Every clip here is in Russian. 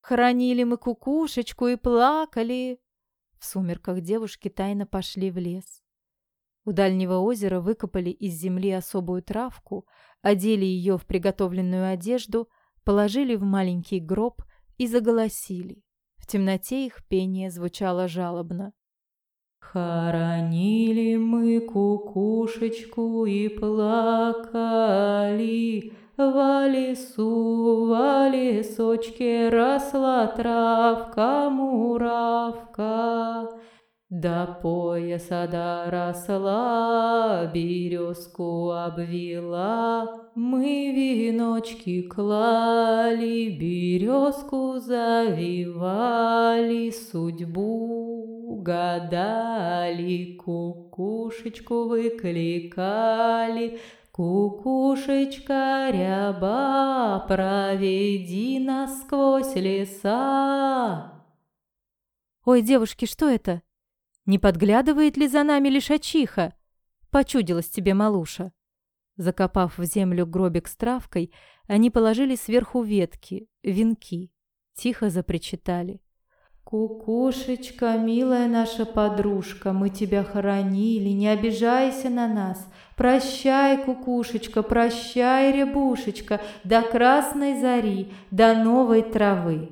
Хоронили мы кукушечку и плакали. В сумерках девушки тайно пошли в лес. У дальнего озера выкопали из земли особую травку, одели ее в приготовленную одежду, положили в маленький гроб и заголосили. В темноте их пение звучало жалобно. Хоронили мы кукушечку и плакали, в лесу, в лесочке росла травка-муравка. До пояса доросла, березку обвела, Мы веночки клали, березку завивали, Судьбу гадали, кукушечку выкликали, Кукушечка ряба, проведи нас сквозь леса. Ой, девушки, что это? Не подглядывает ли за нами лишачиха? Почудилась тебе малуша. Закопав в землю гробик с травкой, они положили сверху ветки, венки, тихо запричитали. «Кукушечка, милая наша подружка, мы тебя хоронили, не обижайся на нас. Прощай, кукушечка, прощай, рябушечка, до красной зари, до новой травы».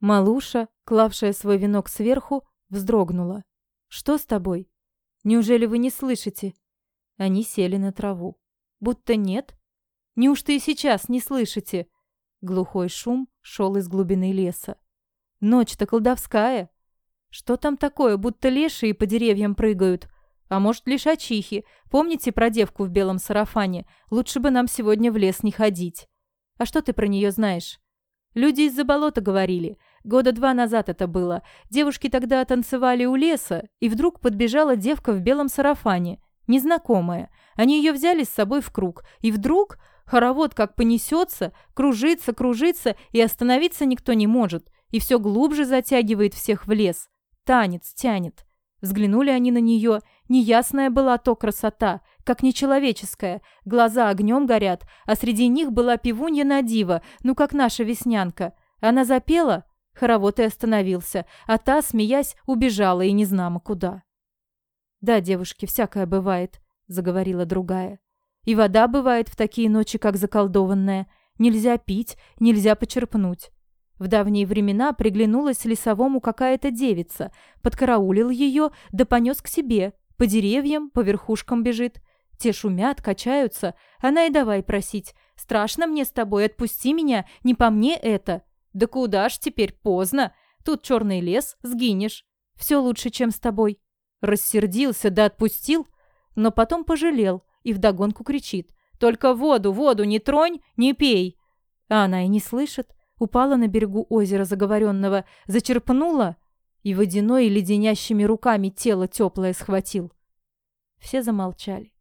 Малуша, клавшая свой венок сверху, вздрогнула. «Что с тобой? Неужели вы не слышите?» Они сели на траву. «Будто нет? Неужто и сейчас не слышите?» Глухой шум шел из глубины леса. Ночь-то колдовская. Что там такое, будто лешие по деревьям прыгают? А может, лишь? Помните про девку в белом сарафане? Лучше бы нам сегодня в лес не ходить. А что ты про нее знаешь? Люди из-за болота говорили. Года два назад это было. Девушки тогда танцевали у леса, и вдруг подбежала девка в белом сарафане. Незнакомая. Они ее взяли с собой в круг. И вдруг хоровод как понесется, кружится, кружится, и остановиться никто не может и все глубже затягивает всех в лес. Танец тянет. Взглянули они на нее. Неясная была то красота, как нечеловеческая. Глаза огнем горят, а среди них была пивунья Надива, ну как наша веснянка. Она запела, хоровод и остановился, а та, смеясь, убежала и не знамо куда. «Да, девушки, всякое бывает», — заговорила другая. «И вода бывает в такие ночи, как заколдованная. Нельзя пить, нельзя почерпнуть. В давние времена приглянулась лесовому какая-то девица, подкараулил ее, да понес к себе, по деревьям, по верхушкам бежит. Те шумят, качаются, она и давай просить. «Страшно мне с тобой, отпусти меня, не по мне это!» «Да куда ж теперь, поздно! Тут черный лес, сгинешь. Все лучше, чем с тобой». Рассердился да отпустил, но потом пожалел и вдогонку кричит. «Только воду, воду не тронь, не пей!» А она и не слышит упала на берегу озера заговоренного, зачерпнула и водяной леденящими руками тело теплое схватил. Все замолчали.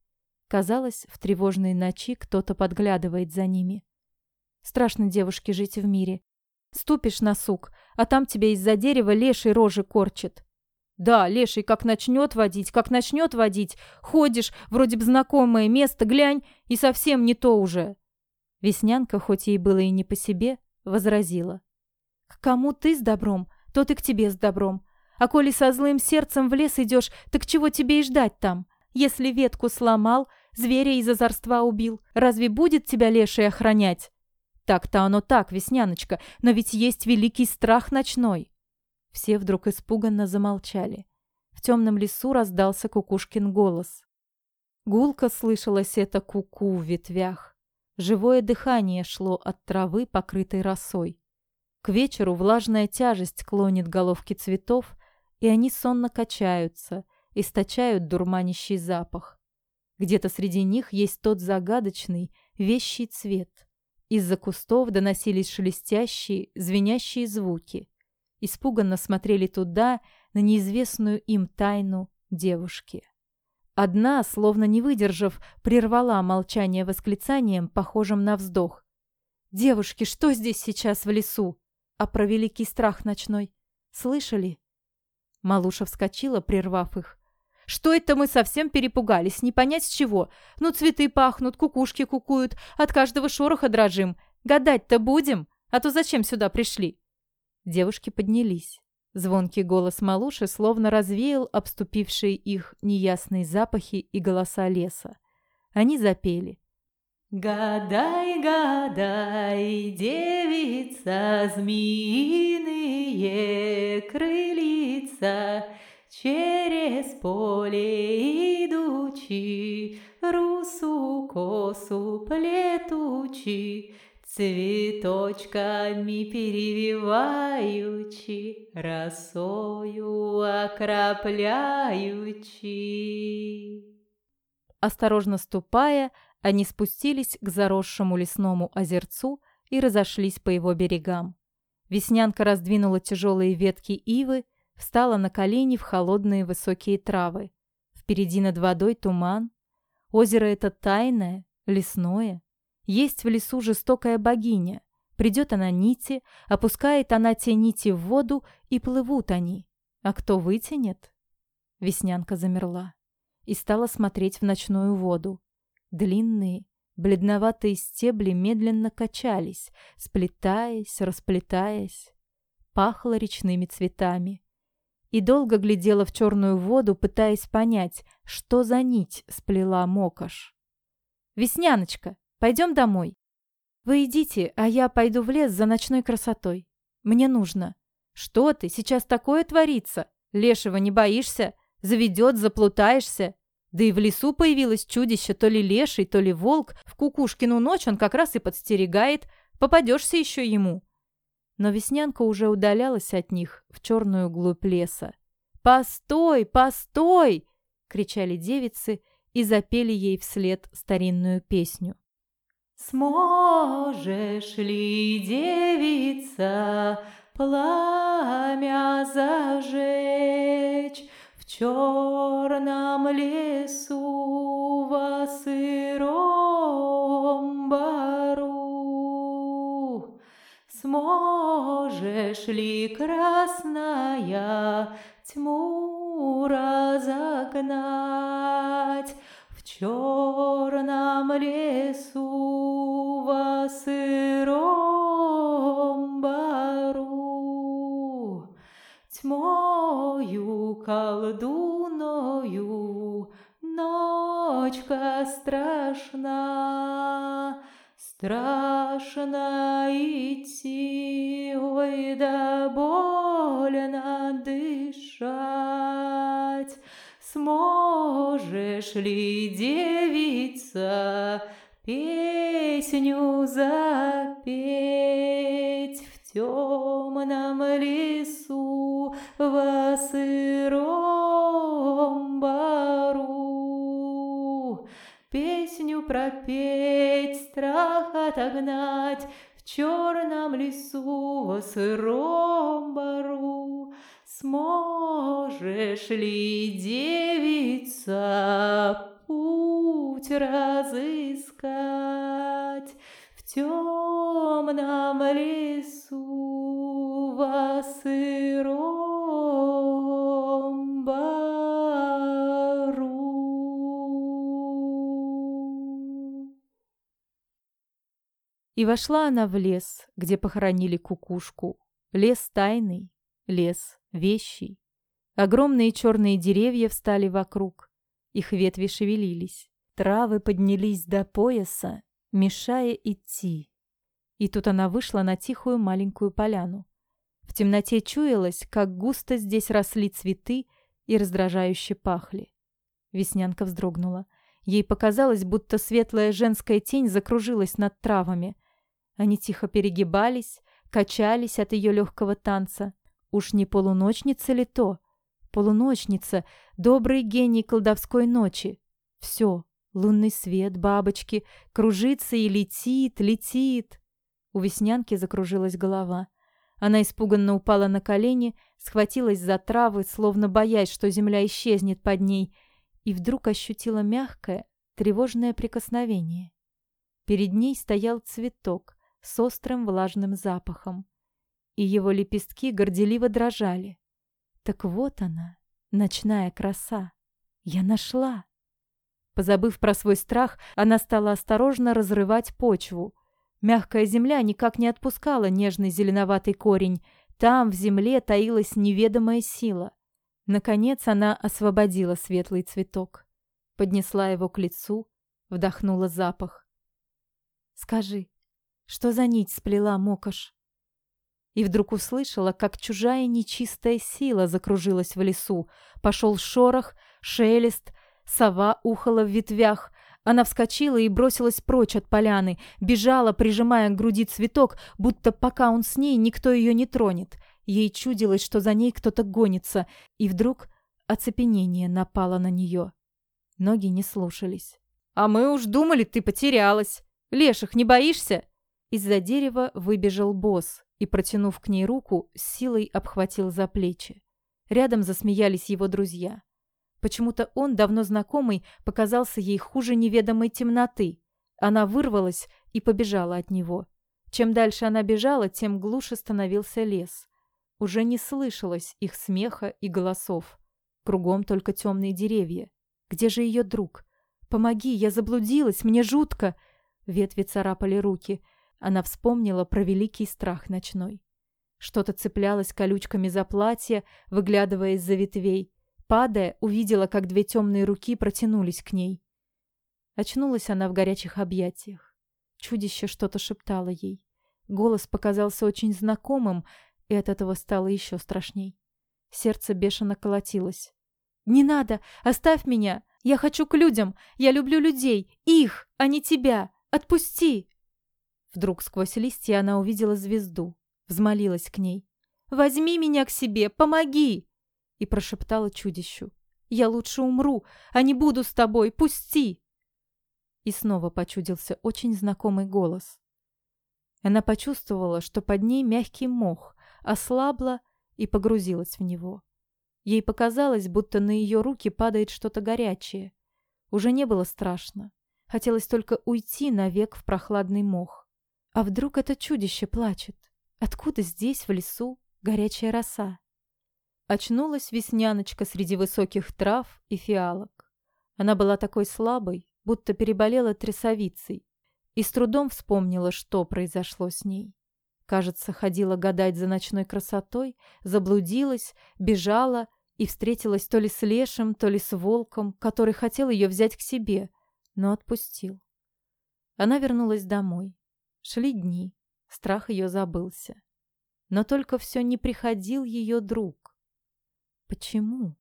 Казалось, в тревожные ночи кто-то подглядывает за ними. Страшно девушке жить в мире. Ступишь на сук, а там тебе из-за дерева леший рожи корчит. Да, леший как начнет водить, как начнет водить. Ходишь, вроде бы знакомое место, глянь, и совсем не то уже. Веснянка, хоть ей было и не по себе, возразила. «К кому ты с добром, тот и к тебе с добром. А коли со злым сердцем в лес идешь, так чего тебе и ждать там? Если ветку сломал, зверя из озорства убил, разве будет тебя леший охранять?» «Так-то оно так, Весняночка, но ведь есть великий страх ночной». Все вдруг испуганно замолчали. В темном лесу раздался Кукушкин голос. Гулко слышалось это куку -ку в ветвях. Живое дыхание шло от травы, покрытой росой. К вечеру влажная тяжесть клонит головки цветов, и они сонно качаются, источают дурманящий запах. Где-то среди них есть тот загадочный, вещий цвет. Из-за кустов доносились шелестящие, звенящие звуки. Испуганно смотрели туда, на неизвестную им тайну девушки. Одна, словно не выдержав, прервала молчание восклицанием, похожим на вздох. «Девушки, что здесь сейчас в лесу? А про великий страх ночной? Слышали?» Малуша вскочила, прервав их. «Что это мы совсем перепугались? Не понять с чего. Ну, цветы пахнут, кукушки кукуют, от каждого шороха дрожим. Гадать-то будем, а то зачем сюда пришли?» Девушки поднялись. Звонкий голос малуши словно развеял обступившие их неясные запахи и голоса леса. Они запели. «Гадай, гадай, девица, змеиные крыльца Через поле идучи, русу косу плетучи, Цветочками перевиваючи, Росою окропляючи. Осторожно ступая, они спустились к заросшему лесному озерцу и разошлись по его берегам. Веснянка раздвинула тяжелые ветки ивы, встала на колени в холодные высокие травы. Впереди над водой туман. Озеро это тайное, лесное. Есть в лесу жестокая богиня. Придет она нити, опускает она те нити в воду, и плывут они. А кто вытянет? Веснянка замерла и стала смотреть в ночную воду. Длинные, бледноватые стебли медленно качались, сплетаясь, расплетаясь. Пахло речными цветами. И долго глядела в черную воду, пытаясь понять, что за нить сплела мокаш. «Весняночка!» Пойдем домой. Вы идите, а я пойду в лес за ночной красотой. Мне нужно. Что ты, сейчас такое творится? Лешего не боишься? Заведет, заплутаешься? Да и в лесу появилось чудище, то ли леший, то ли волк. В кукушкину ночь он как раз и подстерегает. Попадешься еще ему. Но Веснянка уже удалялась от них в черную глубь леса. «Постой, постой!» — кричали девицы и запели ей вслед старинную песню. Сможешь ли, девица, пламя зажечь в черном лесу во сыром бару? Сможешь ли, красная, тьму разогнать? черном лесу во сыром бару. Тьмою колдуною ночка страшна Страшно идти, ой, да больно дышать. Сможешь ли, девица, песню запеть в темном лесу во сыром бару? Песню пропеть, страх отогнать в черном лесу во сыром бару. Сможешь ли, девица, путь разыскать в темном лесу во сыром бару? И вошла она в лес, где похоронили кукушку. Лес тайный, лес вещий. Огромные черные деревья встали вокруг. Их ветви шевелились. Травы поднялись до пояса, мешая идти. И тут она вышла на тихую маленькую поляну. В темноте чуялось, как густо здесь росли цветы и раздражающе пахли. Веснянка вздрогнула. Ей показалось, будто светлая женская тень закружилась над травами. Они тихо перегибались, качались от ее легкого танца. Уж не полуночница ли то? Полуночница, добрый гений колдовской ночи. Все, лунный свет, бабочки, кружится и летит, летит. У Веснянки закружилась голова. Она испуганно упала на колени, схватилась за травы, словно боясь, что земля исчезнет под ней, и вдруг ощутила мягкое, тревожное прикосновение. Перед ней стоял цветок с острым влажным запахом и его лепестки горделиво дрожали. Так вот она, ночная краса. Я нашла. Позабыв про свой страх, она стала осторожно разрывать почву. Мягкая земля никак не отпускала нежный зеленоватый корень. Там, в земле, таилась неведомая сила. Наконец она освободила светлый цветок. Поднесла его к лицу, вдохнула запах. «Скажи, что за нить сплела Мокош?» и вдруг услышала, как чужая нечистая сила закружилась в лесу. Пошел шорох, шелест, сова ухала в ветвях. Она вскочила и бросилась прочь от поляны, бежала, прижимая к груди цветок, будто пока он с ней, никто ее не тронет. Ей чудилось, что за ней кто-то гонится, и вдруг оцепенение напало на нее. Ноги не слушались. «А мы уж думали, ты потерялась. Леших не боишься?» Из-за дерева выбежал босс, и, протянув к ней руку, с силой обхватил за плечи. Рядом засмеялись его друзья. Почему-то он, давно знакомый, показался ей хуже неведомой темноты. Она вырвалась и побежала от него. Чем дальше она бежала, тем глуше становился лес. Уже не слышалось их смеха и голосов. Кругом только темные деревья. Где же ее друг? Помоги, я заблудилась, мне жутко. Ветви царапали руки. Она вспомнила про великий страх ночной. Что-то цеплялось колючками за платье, выглядывая из-за ветвей. Падая, увидела, как две темные руки протянулись к ней. Очнулась она в горячих объятиях. Чудище что-то шептало ей. Голос показался очень знакомым, и от этого стало еще страшней. Сердце бешено колотилось. «Не надо! Оставь меня! Я хочу к людям! Я люблю людей! Их, а не тебя! Отпусти!» Вдруг сквозь листья она увидела звезду, взмолилась к ней. «Возьми меня к себе, помоги!» И прошептала чудищу. «Я лучше умру, а не буду с тобой, пусти!» И снова почудился очень знакомый голос. Она почувствовала, что под ней мягкий мох, ослабла и погрузилась в него. Ей показалось, будто на ее руки падает что-то горячее. Уже не было страшно. Хотелось только уйти навек в прохладный мох. А вдруг это чудище плачет? Откуда здесь, в лесу, горячая роса? Очнулась весняночка среди высоких трав и фиалок. Она была такой слабой, будто переболела трясовицей, и с трудом вспомнила, что произошло с ней. Кажется, ходила гадать за ночной красотой, заблудилась, бежала и встретилась то ли с лешим, то ли с волком, который хотел ее взять к себе, но отпустил. Она вернулась домой. Шли дни, страх ее забылся. Но только все не приходил ее друг. Почему?